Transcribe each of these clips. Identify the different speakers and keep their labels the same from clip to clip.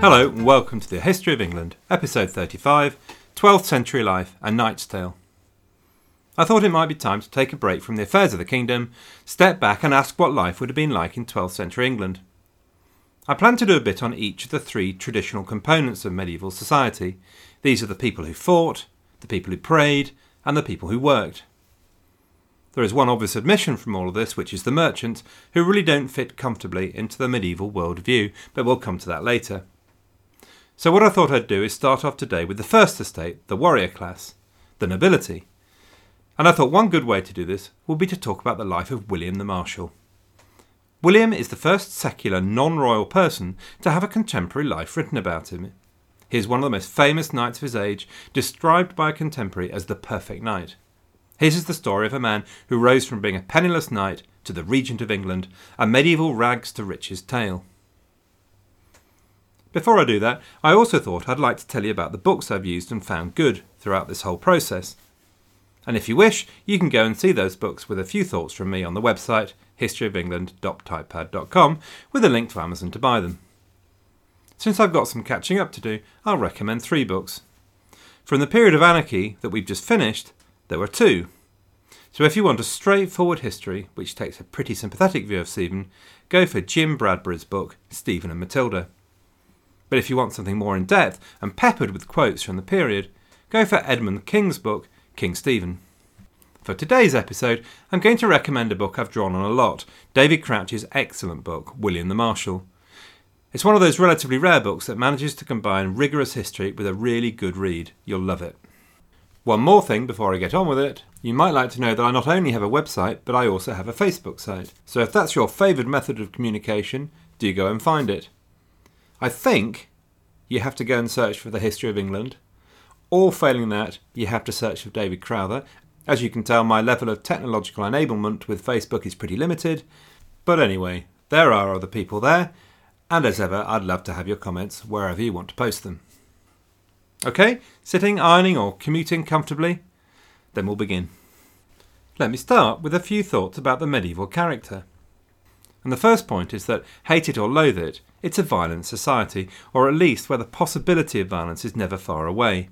Speaker 1: Hello and welcome to the History of England, episode 35 12th Century Life and Knight's Tale. I thought it might be time to take a break from the affairs of the kingdom, step back and ask what life would have been like in 12th century England. I plan to do a bit on each of the three traditional components of medieval society. These are the people who fought, the people who prayed, and the people who worked. There is one obvious admission from all of this, which is the merchants, who really don't fit comfortably into the medieval world view, but we'll come to that later. So, what I thought I'd do is start off today with the first estate, the warrior class, the nobility. And I thought one good way to do this would be to talk about the life of William the Marshal. William is the first secular, non royal person to have a contemporary life written about him. He is one of the most famous knights of his age, described by a contemporary as the perfect knight. His is the story of a man who rose from being a penniless knight to the regent of England, a medieval rags to riches tale. Before I do that, I also thought I'd like to tell you about the books I've used and found good throughout this whole process. And if you wish, you can go and see those books with a few thoughts from me on the website historyofengland.typepad.com with a link to Amazon to buy them. Since I've got some catching up to do, I'll recommend three books. From the period of anarchy that we've just finished, there were two. So if you want a straightforward history, which takes a pretty sympathetic view of Stephen, go for Jim Bradbury's book, Stephen and Matilda. But if you want something more in depth and peppered with quotes from the period, go for Edmund King's book, King Stephen. For today's episode, I'm going to recommend a book I've drawn on a lot David Crouch's excellent book, William the Marshal. It's one of those relatively rare books that manages to combine rigorous history with a really good read. You'll love it. One more thing before I get on with it. You might like to know that I not only have a website, but I also have a Facebook site. So if that's your favoured method of communication, do go and find it. I think you have to go and search for the history of England, or failing that, you have to search for David Crowther. As you can tell, my level of technological enablement with Facebook is pretty limited. But anyway, there are other people there, and as ever, I'd love to have your comments wherever you want to post them. Okay, sitting, ironing, or commuting comfortably? Then we'll begin. Let me start with a few thoughts about the medieval character. And the first point is that, hate it or loathe it, it's a violent society, or at least where the possibility of violence is never far away.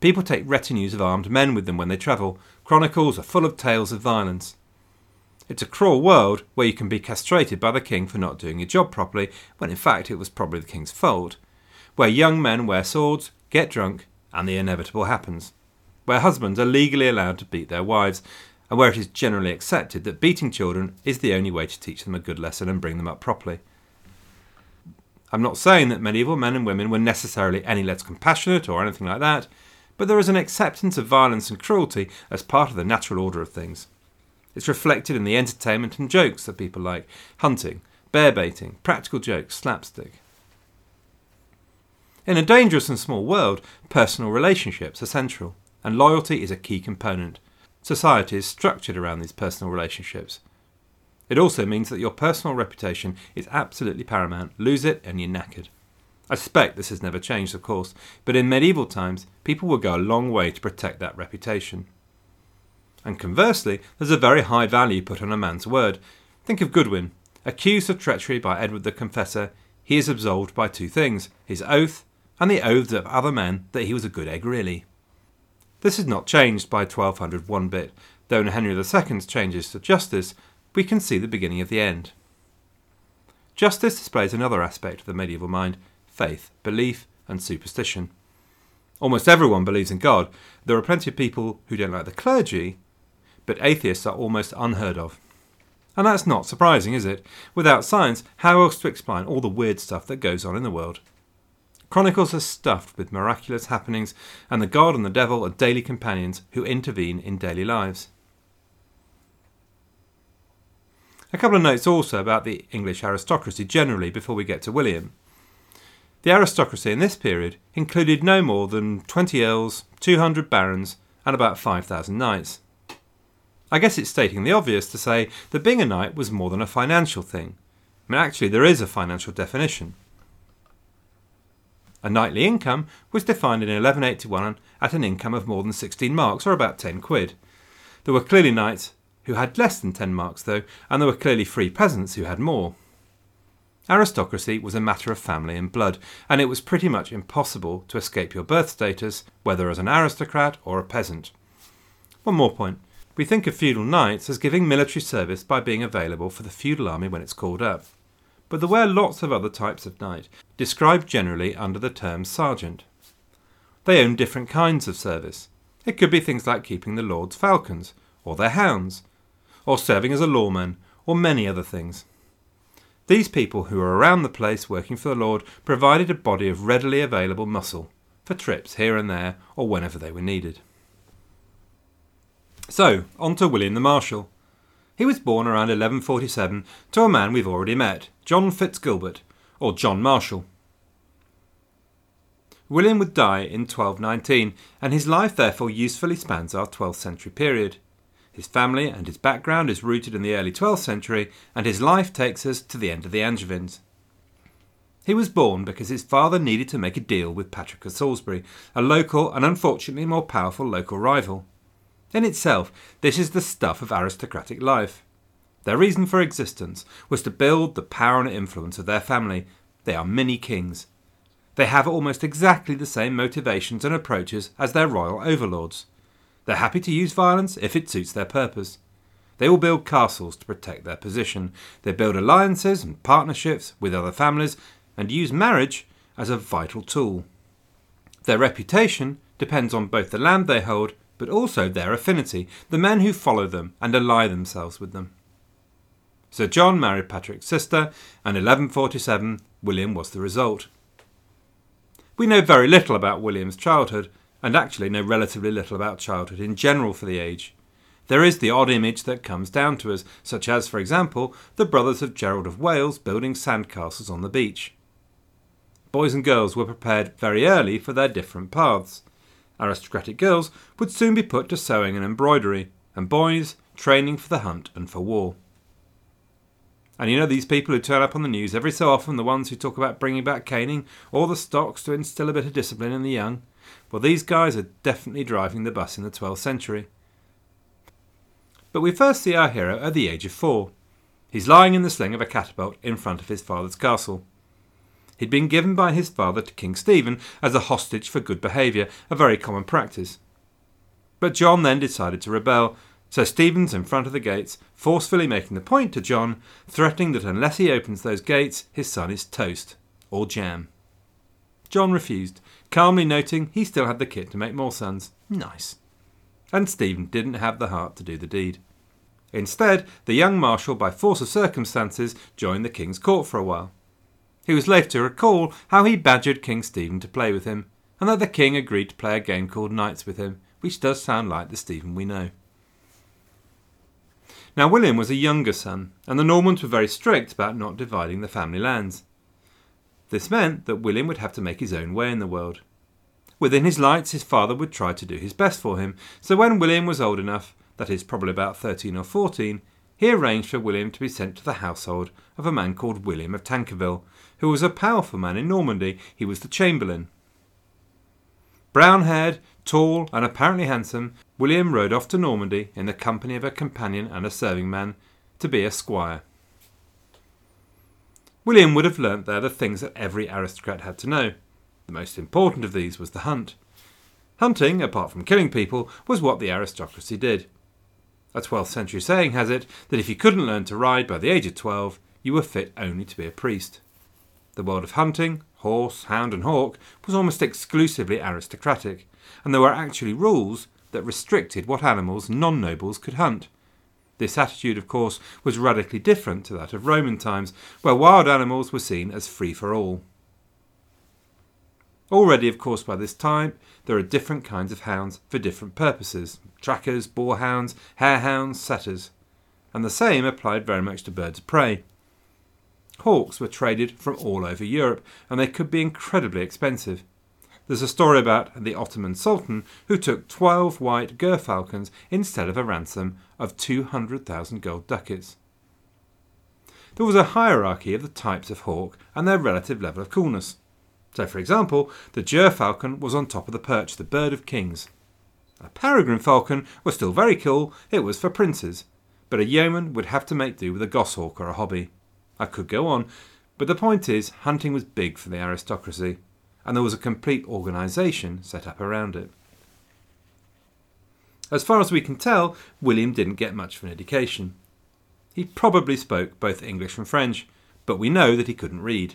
Speaker 1: People take retinues of armed men with them when they travel. Chronicles are full of tales of violence. It's a cruel world where you can be castrated by the king for not doing your job properly, when in fact it was probably the king's fault. Where young men wear swords, get drunk, and the inevitable happens. Where husbands are legally allowed to beat their wives, and where it is generally accepted that beating children is the only way to teach them a good lesson and bring them up properly. I'm not saying that medieval men and women were necessarily any less compassionate or anything like that, but there is an acceptance of violence and cruelty as part of the natural order of things. It's reflected in the entertainment and jokes that people like hunting, bear baiting, practical jokes, slapstick. In a dangerous and small world, personal relationships are central, and loyalty is a key component. Society is structured around these personal relationships. It also means that your personal reputation is absolutely paramount. Lose it and you're knackered. I suspect this has never changed, of course, but in medieval times, people would go a long way to protect that reputation. And conversely, there's a very high value put on a man's word. Think of Godwin. Accused of treachery by Edward the Confessor, he is absolved by two things his oath and the oaths of other men that he was a good egg, really. This is not changed by 1200 one bit, though in Henry II's changes to justice, we can see the beginning of the end. Justice displays another aspect of the medieval mind faith, belief, and superstition. Almost everyone believes in God. There are plenty of people who don't like the clergy, but atheists are almost unheard of. And that's not surprising, is it? Without science, how else to explain all the weird stuff that goes on in the world? Chronicles are stuffed with miraculous happenings, and the god and the devil are daily companions who intervene in daily lives. A couple of notes also about the English aristocracy generally before we get to William. The aristocracy in this period included no more than 20 earls, 200 barons, and about 5,000 knights. I guess it's stating the obvious to say that being a knight was more than a financial thing. I mean, actually, there is a financial definition. A knightly income was defined in 1181 at an income of more than 16 marks, or about 10 quid. There were clearly knights who had less than 10 marks, though, and there were clearly free peasants who had more. Aristocracy was a matter of family and blood, and it was pretty much impossible to escape your birth status, whether as an aristocrat or a peasant. One more point. We think of feudal knights as giving military service by being available for the feudal army when it's called up. But there were lots of other types of knight, described generally under the term sergeant. They owned different kinds of service. It could be things like keeping the lord's falcons, or their hounds, or serving as a lawman, or many other things. These people who were around the place working for the Lord provided a body of readily available muscle for trips here and there or whenever they were needed. So, on to William the Marshal. He was born around 1147 to a man we've already met, John Fitzgilbert, or John Marshall. William would die in 1219, and his life therefore usefully spans our 12th century period. His family and his background is rooted in the early 12th century, and his life takes us to the end of the Angevins. He was born because his father needed to make a deal with Patrick of Salisbury, a local and unfortunately more powerful local rival. In itself, this is the stuff of aristocratic life. Their reason for existence was to build the power and influence of their family. They are mini kings. They have almost exactly the same motivations and approaches as their royal overlords. They're happy to use violence if it suits their purpose. They will build castles to protect their position. They build alliances and partnerships with other families and use marriage as a vital tool. Their reputation depends on both the land they hold but also their affinity, the men who follow them and ally themselves with them. Sir John married Patrick's sister, and 1147 William was the result. We know very little about William's childhood, and actually know relatively little about childhood in general for the age. There is the odd image that comes down to us, such as, for example, the brothers of Gerald of Wales building sandcastles on the beach. Boys and girls were prepared very early for their different paths. Aristocratic girls would soon be put to sewing and embroidery, and boys training for the hunt and for war. And you know these people who turn up on the news every so often, the ones who talk about bringing back caning or the stocks to instill a bit of discipline in the young? Well, these guys are definitely driving the bus in the 12th century. But we first see our hero at the age of four. He's lying in the sling of a catapult in front of his father's castle. He'd been given by his father to King Stephen as a hostage for good behaviour, a very common practice. But John then decided to rebel, so Stephen's in front of the gates, forcefully making the point to John, threatening that unless he opens those gates, his son is toast, or jam. John refused, calmly noting he still had the kit to make more sons. Nice. And Stephen didn't have the heart to do the deed. Instead, the young marshal, by force of circumstances, joined the king's court for a while. He was later to recall how he badgered King Stephen to play with him, and that the king agreed to play a game called Knights with him, which does sound like the Stephen we know. Now, William was a younger son, and the Normans were very strict about not dividing the family lands. This meant that William would have to make his own way in the world. Within his lights, his father would try to do his best for him, so when William was old enough, that is, probably about 13 or 14, he arranged for William to be sent to the household of a man called William of Tankerville, who was a powerful man in Normandy. He was the chamberlain. Brown haired, tall, and apparently handsome, William rode off to Normandy in the company of a companion and a serving man to be a squire. William would have learnt there the things that every aristocrat had to know. The most important of these was the hunt. Hunting, apart from killing people, was what the aristocracy did. A 12th century saying has it that if you couldn't learn to ride by the age of 12, you were fit only to be a priest. The world of hunting, horse, hound, and hawk was almost exclusively aristocratic, and there were actually rules that restricted what animals non nobles could hunt. This attitude, of course, was radically different to that of Roman times, where wild animals were seen as free for all. Already, of course, by this time, there are different kinds of hounds for different purposes trackers, boarhounds, harehounds, setters. And the same applied very much to birds of prey. Hawks were traded from all over Europe, and they could be incredibly expensive. There's a story about the Ottoman Sultan who took 12 white gerfalcons instead of a ransom of 200,000 gold ducats. There was a hierarchy of the types of hawk and their relative level of coolness. So, for example, the gerfalcon was on top of the perch, the bird of kings. A peregrine falcon was still very cool, it was for princes, but a yeoman would have to make do with a goshawk or a hobby. I could go on, But the point is, hunting was big for the aristocracy, and there was a complete organisation set up around it. As far as we can tell, William didn't get much of an education. He probably spoke both English and French, but we know that he couldn't read.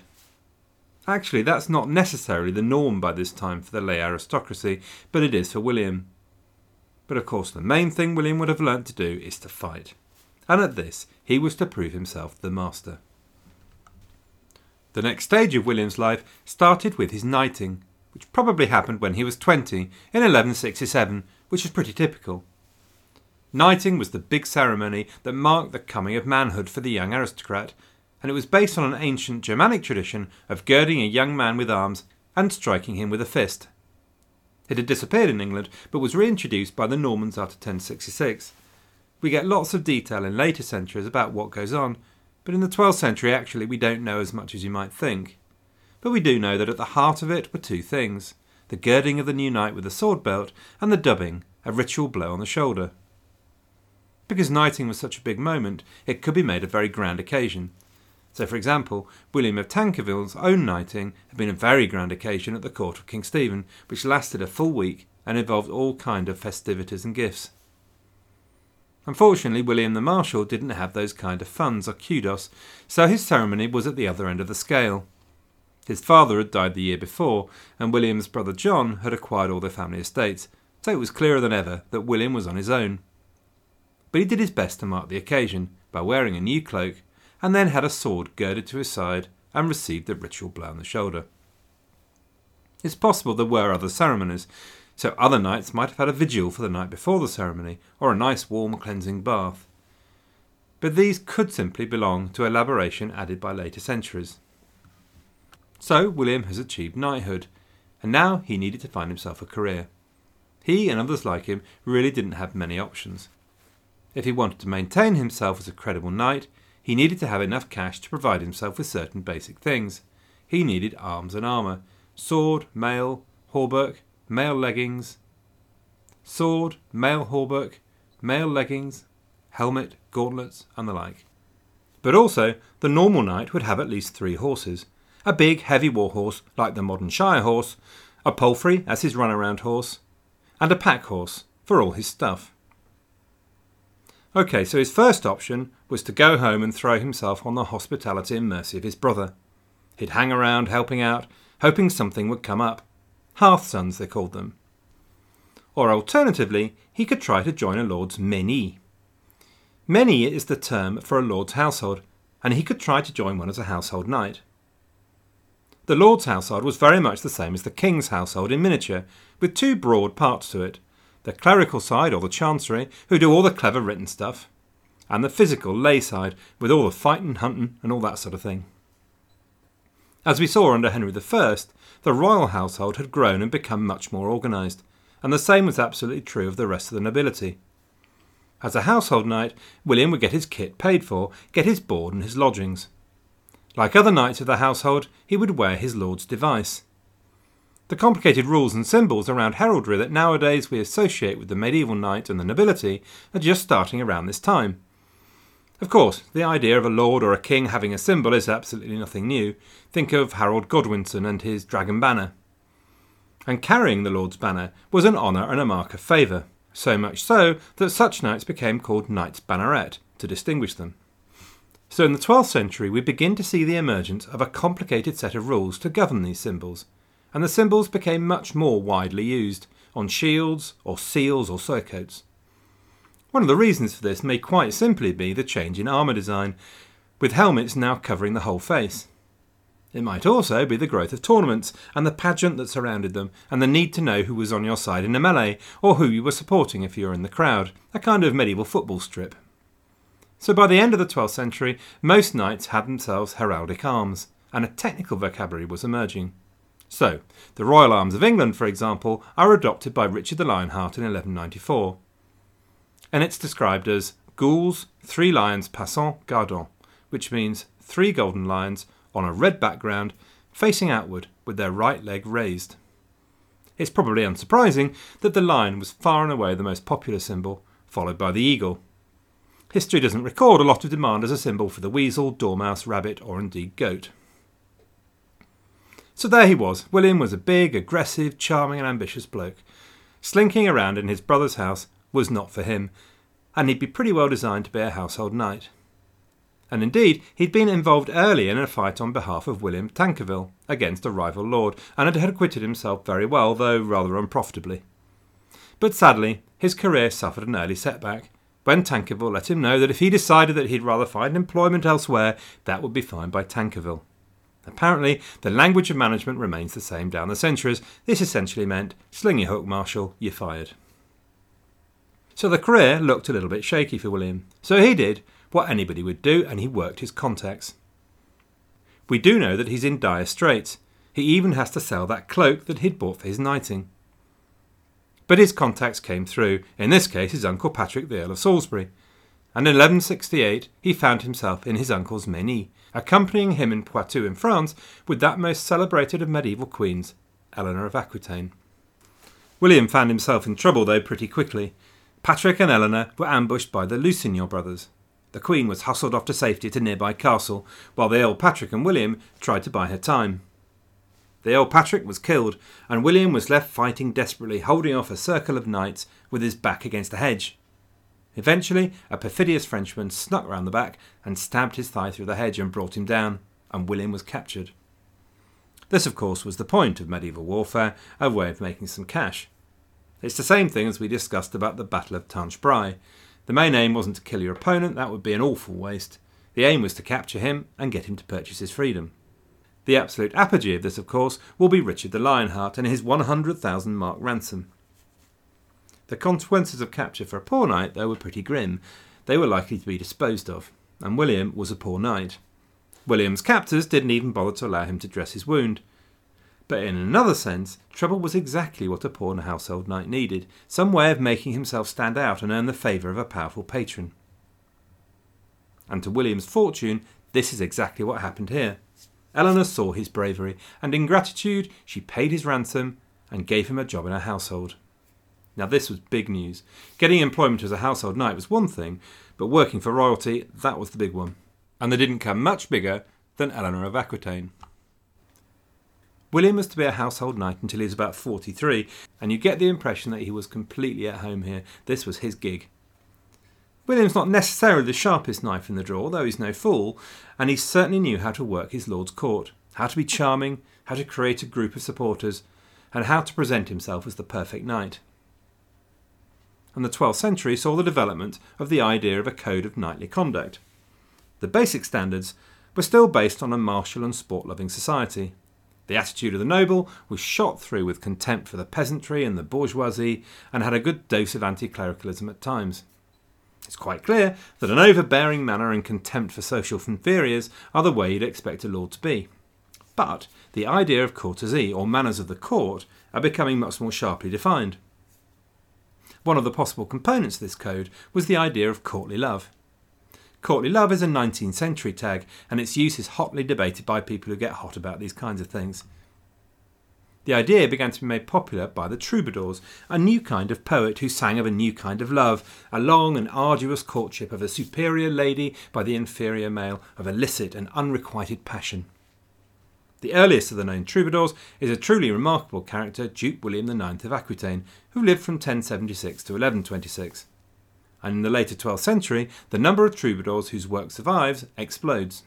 Speaker 1: Actually, that's not necessarily the norm by this time for the lay aristocracy, but it is for William. But of course, the main thing William would have learnt to do is to fight, and at this he was to prove himself the master. The next stage of William's life started with his knighting, which probably happened when he was 20 in 1167, which is pretty typical. Knighting was the big ceremony that marked the coming of manhood for the young aristocrat, and it was based on an ancient Germanic tradition of girding a young man with arms and striking him with a fist. It had disappeared in England, but was reintroduced by the Normans after 1066. We get lots of detail in later centuries about what goes on, but in the 12th century, actually, we don't know as much as you might think. But we do know that at the heart of it were two things the girding of the new knight with a sword belt, and the dubbing, a ritual blow on the shoulder. Because knighting was such a big moment, it could be made a very grand occasion. So, for example, William of Tankerville's own knighting had been a very grand occasion at the court of King Stephen, which lasted a full week and involved all kind of festivities and gifts. Unfortunately, William the Marshal didn't have those kind of funds or kudos, so his ceremony was at the other end of the scale. His father had died the year before, and William's brother John had acquired all their family estates, so it was clearer than ever that William was on his own. But he did his best to mark the occasion by wearing a new cloak, and then had a sword girded to his side and received the ritual blow on the shoulder. It's possible there were other ceremonies, so other knights might have had a vigil for the night before the ceremony, or a nice warm cleansing bath. But these could simply belong to elaboration added by later centuries. So William has achieved knighthood, and now he needed to find himself a career. He and others like him really didn't have many options. If he wanted to maintain himself as a credible knight, he needed to have enough cash to provide himself with certain basic things. He needed arms and armour, sword, mail, hauberk, mail leggings, sword, mail hauberk, mail leggings, helmet, gauntlets, and the like. But also, the normal knight would have at least three horses a big, heavy war horse like the modern Shire horse, a palfrey as his runaround horse, and a pack horse for all his stuff. Okay, so his first option was to go home and throw himself on the hospitality and mercy of his brother. He'd hang around helping out, hoping something would come up. Hearthsons, they called them. Or alternatively, he could try to join a lord's meney. Meney is the term for a lord's household, and he could try to join one as a household knight. The lord's household was very much the same as the king's household in miniature, with two broad parts to it the clerical side, or the chancery, who do all the clever written stuff, and the physical lay side, with all the fighting, hunting, and all that sort of thing. As we saw under Henry I, the royal household had grown and become much more organised, and the same was absolutely true of the rest of the nobility. As a household knight, William would get his kit paid for, get his board and his lodgings. Like other knights of the household, he would wear his lord's device. The complicated rules and symbols around heraldry that nowadays we associate with the medieval knight and the nobility are just starting around this time. Of course, the idea of a lord or a king having a symbol is absolutely nothing new. Think of Harold Godwinson and his dragon banner. And carrying the Lord's banner was an honour and a mark of favour, so much so that such knights became called knights banneret to distinguish them. So in the 12th century, we begin to see the emergence of a complicated set of rules to govern these symbols, and the symbols became much more widely used on shields or seals or surcoats. One of the reasons for this may quite simply be the change in armour design, with helmets now covering the whole face. It might also be the growth of tournaments and the pageant that surrounded them, and the need to know who was on your side in a melee, or who you were supporting if you were in the crowd, a kind of medieval football strip. So by the end of the 12th century, most knights had themselves heraldic arms, and a technical vocabulary was emerging. So, the Royal Arms of England, for example, are adopted by Richard the Lionheart in 1194 and it's described as gules, three lions passant gardant, which means three golden lions on a red background facing outward with their right leg raised. It's probably unsurprising that the lion was far and away the most popular symbol, followed by the eagle. History doesn't record a lot of demand as a symbol for the weasel, dormouse, rabbit, or indeed goat. So there he was. William was a big, aggressive, charming, and ambitious bloke. Slinking around in his brother's house was not for him, and he'd be pretty well designed to be a household knight. And indeed, he'd been involved early in a fight on behalf of William Tankerville against a rival lord, and had acquitted himself very well, though rather unprofitably. But sadly, his career suffered an early setback, when Tankerville let him know that if he decided that he'd rather find employment elsewhere, that would be fine by Tankerville. Apparently, the language of management remains the same down the centuries. This essentially meant sling your hook, Marshal, you're fired. So the career looked a little bit shaky for William. So he did what anybody would do and he worked his contacts. We do know that he's in dire straits. He even has to sell that cloak that he'd bought for his knighting. But his contacts came through, in this case his uncle Patrick the Earl of Salisbury, and in 1168 he found himself in his uncle's Menil, accompanying him in Poitou in France with that most celebrated of medieval queens, Eleanor of Aquitaine. William found himself in trouble, though, pretty quickly. Patrick and Eleanor were ambushed by the Lusignan brothers. The Queen was hustled off to safety to a nearby castle, while the Earl Patrick and William tried to buy her time. The Earl Patrick was killed, and William was left fighting desperately, holding off a circle of knights with his back against a hedge. Eventually, a perfidious Frenchman snuck round the back and stabbed his thigh through the hedge and brought him down, and William was captured. This, of course, was the point of medieval warfare, a way of making some cash. It's the same thing as we discussed about the Battle of Tinchebrai. The main aim wasn't to kill your opponent, that would be an awful waste. The aim was to capture him and get him to purchase his freedom. The absolute apogee of this, of course, will be Richard the Lionheart and his 100,000 mark ransom. The consequences of capture for a poor knight, though, were pretty grim. They were likely to be disposed of, and William was a poor knight. William's captors didn't even bother to allow him to dress his wound. But in another sense, trouble was exactly what a poor household knight needed some way of making himself stand out and earn the favour of a powerful patron. And to William's fortune, this is exactly what happened here. Eleanor saw his bravery, and in gratitude, she paid his ransom and gave him a job in her household. Now, this was big news. Getting employment as a household knight was one thing, but working for royalty, that was the big one. And they didn't come much bigger than Eleanor of Aquitaine. William was to be a household knight until he was about 43, and you get the impression that he was completely at home here. This was his gig. William's not necessarily the sharpest knife in the drawer, though he's no fool, and he certainly knew how to work his lord's court, how to be charming, how to create a group of supporters, and how to present himself as the perfect knight and the 12th century saw the development of the idea of a code of knightly conduct. The basic standards were still based on a martial and sport loving society. The attitude of the noble was shot through with contempt for the peasantry and the bourgeoisie and had a good dose of anti clericalism at times. It's quite clear that an overbearing manner and contempt for social inferiors are the way you'd expect a lord to be. But the idea of courtesy, or manners of the court, are becoming much more sharply defined. One of the possible components of this code was the idea of courtly love. Courtly love is a 19th century tag, and its use is hotly debated by people who get hot about these kinds of things. The idea began to be made popular by the troubadours, a new kind of poet who sang of a new kind of love, a long and arduous courtship of a superior lady by the inferior male, of illicit and unrequited passion. The earliest of the known troubadours is a truly remarkable character, Duke William IX of Aquitaine, who lived from 1076 to 1126. And in the later 12th century, the number of troubadours whose work survives explodes.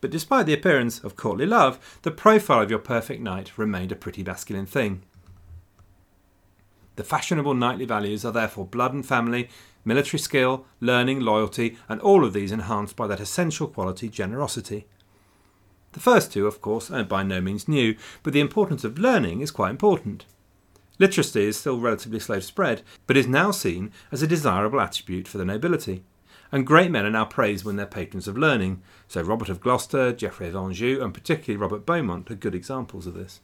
Speaker 1: But despite the appearance of courtly love, the profile of your perfect knight remained a pretty masculine thing. The fashionable knightly values are therefore blood and family, military skill, learning, loyalty, and all of these enhanced by that essential quality, generosity. The first two, of course, are by no means new, but the importance of learning is quite important. Literacy is still relatively slow to spread, but is now seen as a desirable attribute for the nobility. And great men are now praised when they're patrons of learning, so Robert of Gloucester, Geoffrey of Anjou, and particularly Robert Beaumont are good examples of this.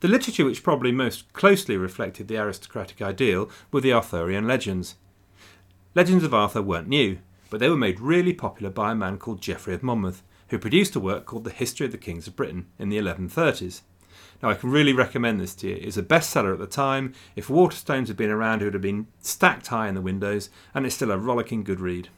Speaker 1: The literature which probably most closely reflected the aristocratic ideal were the Arthurian legends. Legends of Arthur weren't new, but they were made really popular by a man called Geoffrey of Monmouth, who produced a work called The History of the Kings of Britain in the 1130s. Now, I can really recommend this to you. It's a bestseller at the time. If Waterstones had been around, it would have been stacked high in the windows, and it's still a rollicking good read.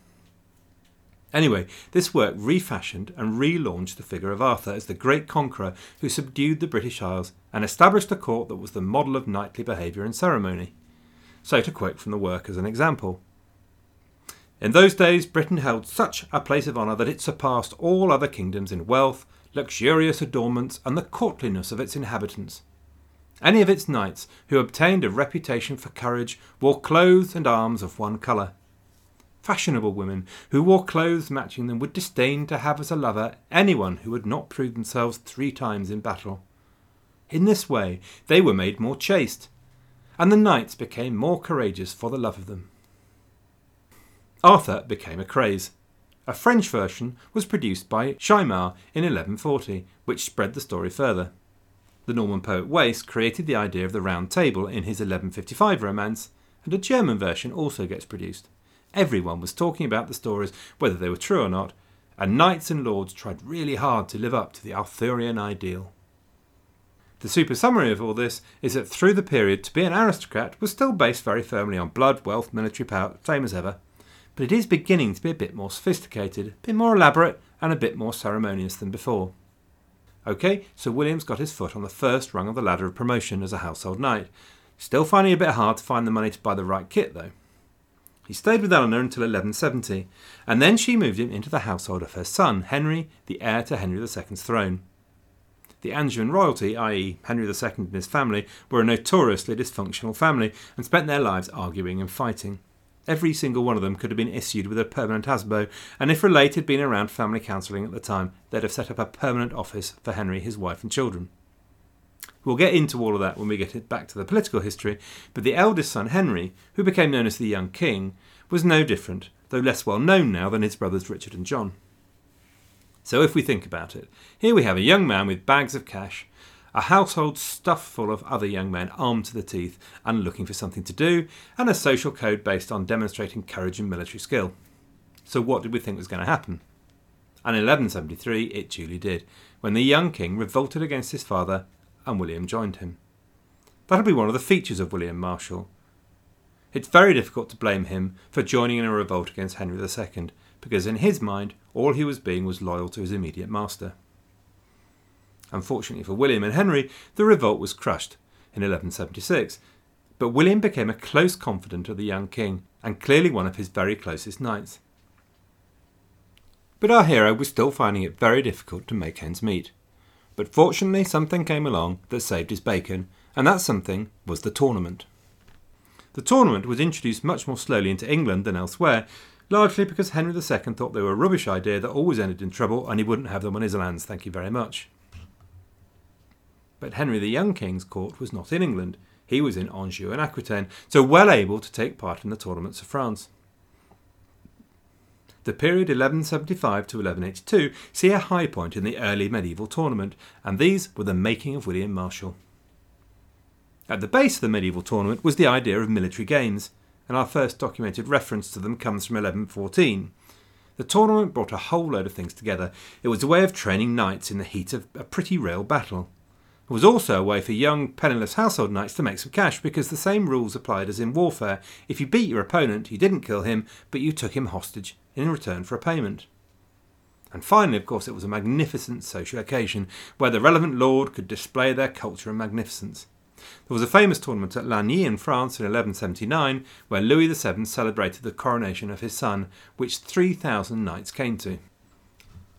Speaker 1: Anyway, this work refashioned and relaunched the figure of Arthur as the great conqueror who subdued the British Isles and established a court that was the model of knightly behaviour and ceremony. So, to quote from the work as an example In those days, Britain held such a place of honour that it surpassed all other kingdoms in wealth, luxurious adornments, and the courtliness of its inhabitants. Any of its knights who obtained a reputation for courage wore clothes and arms of one colour Fashionable women who wore clothes matching them would disdain to have as a lover anyone who had not proved themselves three times in battle. In this way they were made more chaste, and the knights became more courageous for the love of them. Arthur became a craze. A French version was produced by Gaimar in 1140, which spread the story further. The Norman poet Wace created the idea of the Round Table in his 1155 romance, and a German version also gets produced. Everyone was talking about the stories, whether they were true or not, and knights and lords tried really hard to live up to the Arthurian ideal. The super summary of all this is that through the period, to be an aristocrat was still based very firmly on blood, wealth, military power, same as ever, but it is beginning to be a bit more sophisticated, a bit more elaborate, and a bit more ceremonious than before. Okay, so William's got his foot on the first rung of the ladder of promotion as a household knight. Still finding it a bit hard to find the money to buy the right kit, though. He stayed with Eleanor until 1170, and then she moved him into the household of her son, Henry, the heir to Henry II's throne. The Angevin royalty, i.e., Henry II and his family, were a notoriously dysfunctional family and spent their lives arguing and fighting. Every single one of them could have been issued with a permanent ASBO, and if Relate had been around family counselling at the time, they'd have set up a permanent office for Henry, his wife, and children. We'll get into all of that when we get back to the political history, but the eldest son, Henry, who became known as the young king, was no different, though less well known now than his brothers Richard and John. So if we think about it, here we have a young man with bags of cash, a household stuffed full of other young men armed to the teeth and looking for something to do, and a social code based on demonstrating courage and military skill. So what did we think was going to happen? And in 1173 it duly did, when the young king revolted against his father and William joined him. That'll be one of the features of William Marshall. It's very difficult to blame him for joining in a revolt against Henry II, because in his mind, all he was being was loyal to his immediate master. Unfortunately for William and Henry, the revolt was crushed in 1176, but William became a close confidant of the young king and clearly one of his very closest knights. But our hero was still finding it very difficult to make ends meet. But fortunately, something came along that saved his bacon, and that something was the tournament. The tournament was introduced much more slowly into England than elsewhere, largely because Henry II thought they were a rubbish idea that always ended in trouble and he wouldn't have them on his lands, thank you very much. But Henry the Young King's court was not in England. He was in Anjou and Aquitaine, so well able to take part in the tournaments of France. The period 1175 to 1182 see a high point in the early medieval tournament, and these were the making of William Marshall. At the base of the medieval tournament was the idea of military games, and our first documented reference to them comes from 1114. The tournament brought a whole load of things together. It was a way of training knights in the heat of a pretty real battle. It was also a way for young, penniless household knights to make some cash because the same rules applied as in warfare. If you beat your opponent, you didn't kill him, but you took him hostage in return for a payment. And finally, of course, it was a magnificent social occasion where the relevant lord could display their culture and magnificence. There was a famous tournament at Lagny in France in 1179 where Louis VII celebrated the coronation of his son, which 3,000 knights came to.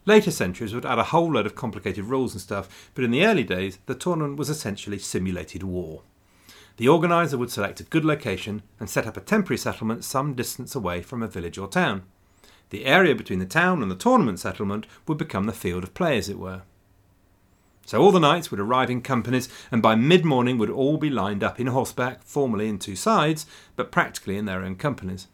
Speaker 1: Later centuries would add a whole load of complicated rules and stuff, but in the early days, the tournament was essentially simulated war. The organiser would select a good location and set up a temporary settlement some distance away from a village or town. The area between the town and the tournament settlement would become the field of play, as it were. So all the knights would arrive in companies, and by mid morning would all be lined up in horseback, formally in two sides, but practically in their own companies.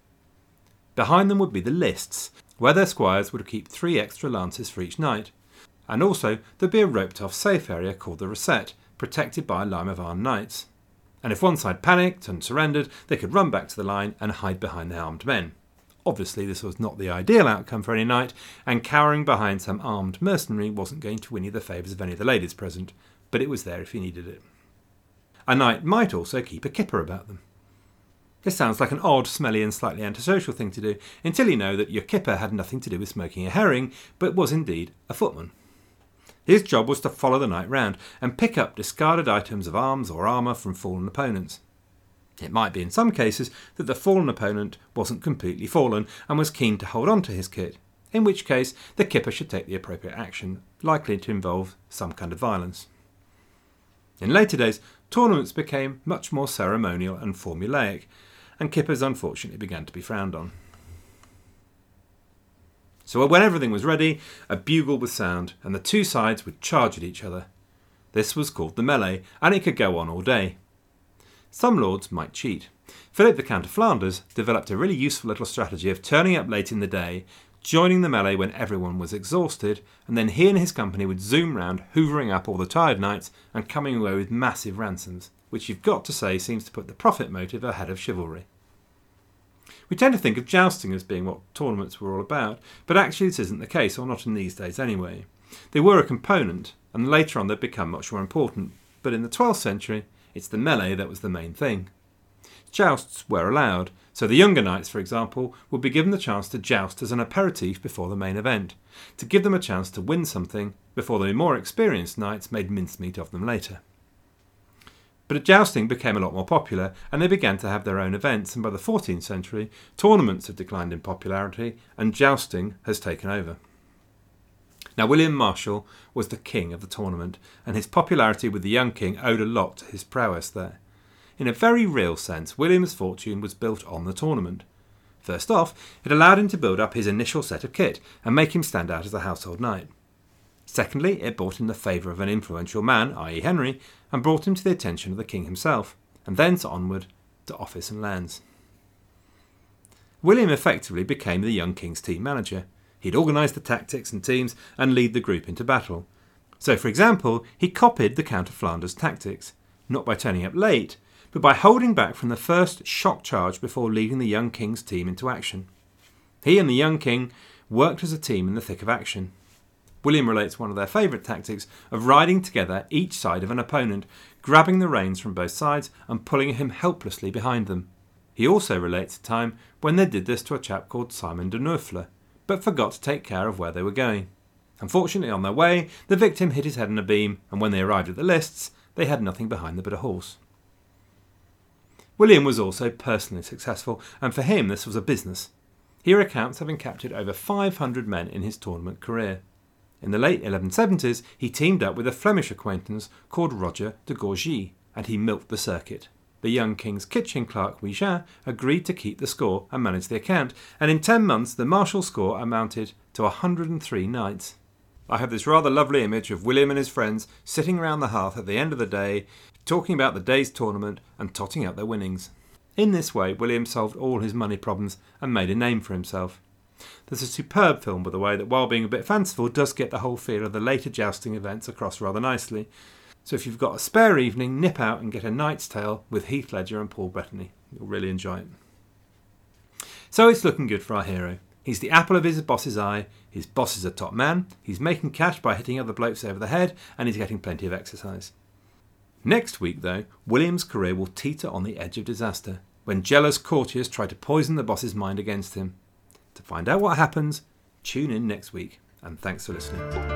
Speaker 1: Behind them would be the lists, where their squires would keep three extra lances for each knight. And also there'd be a roped off safe area called the recet, protected by a line of armed knights. And if one side panicked and surrendered, they could run back to the line and hide behind the armed men. Obviously, this was not the ideal outcome for any knight, and cowering behind some armed mercenary wasn't going to win you the favours of any of the ladies present, but it was there if you needed it. A knight might also keep a kipper about them. This sounds like an odd, smelly, and slightly antisocial thing to do until you know that your kipper had nothing to do with smoking a herring, but was indeed a footman. His job was to follow the knight round and pick up discarded items of arms or armour from fallen opponents. It might be in some cases that the fallen opponent wasn't completely fallen and was keen to hold on to his kit, in which case the kipper should take the appropriate action, likely to involve some kind of violence. In later days, tournaments became much more ceremonial and formulaic, and kippers unfortunately began to be frowned on. So when everything was ready, a bugle would sound, and the two sides would charge at each other. This was called the melee, and it could go on all day. Some lords might cheat. Philip the Count of Flanders developed a really useful little strategy of turning up late in the day, joining the melee when everyone was exhausted, and then he and his company would zoom round, hoovering up all the tired knights and coming away with massive ransoms which you've got to say seems to put the profit motive ahead of chivalry. We tend to think of jousting as being what tournaments were all about, but actually this isn't the case, or not in these days anyway. They were a component, and later on they'd become much more important, but in the 12th century, it's the melee that was the main thing. Jousts were allowed, so the younger knights, for example, would be given the chance to joust as an aperitif before the main event, to give them a chance to win something before the more experienced knights made mincemeat of them later. But jousting became a lot more popular, and they began to have their own events, and by the 14th century, tournaments have declined in popularity, and jousting has taken over. Now, William Marshal was the king of the tournament, and his popularity with the young king owed a lot to his prowess there. In a very real sense, William's fortune was built on the tournament. First off, it allowed him to build up his initial set of kit and make him stand out as a household knight. Secondly, it brought him the favour of an influential man, i.e., Henry, and brought him to the attention of the king himself, and thence onward to office and lands. William effectively became the young king's team manager. He'd organise the tactics and teams and lead the group into battle. So, for example, he copied the Count of Flanders' tactics, not by turning up late, but by holding back from the first shock charge before leading the young king's team into action. He and the young king worked as a team in the thick of action. William relates one of their favourite tactics of riding together each side of an opponent, grabbing the reins from both sides and pulling him helplessly behind them. He also relates a time when they did this to a chap called Simon de Neauphle, but forgot to take care of where they were going. Unfortunately, on their way, the victim hit his head on a beam, and when they arrived at the lists, they had nothing behind them but a horse. William was also personally successful, and for him this was a business. He recounts having captured over 500 men in his tournament career. In the late 1170s, he teamed up with a Flemish acquaintance called Roger de Gaugi, and he milked the circuit. The young king's kitchen clerk, Wigain, agreed to keep the score and manage the account, and in ten months the martial score amounted to 103 knights. I have this rather lovely image of William and his friends sitting round the hearth at the end of the day, talking about the day's tournament and totting out their winnings. In this way, William solved all his money problems and made a name for himself. There's a superb film, by the way, that while being a bit fanciful, does get the whole feel of the later jousting events across rather nicely. So if you've got a spare evening, nip out and get a Knight's Tale with Heath Ledger and Paul Bettany. You'll really enjoy it. So it's looking good for our hero. He's the apple of his boss's eye, his boss is a top man, he's making cash by hitting other blokes over the head, and he's getting plenty of exercise. Next week, though, William's career will teeter on the edge of disaster when jealous courtiers try to poison the boss's mind against him. To find out what happens, tune in next week, and thanks for listening.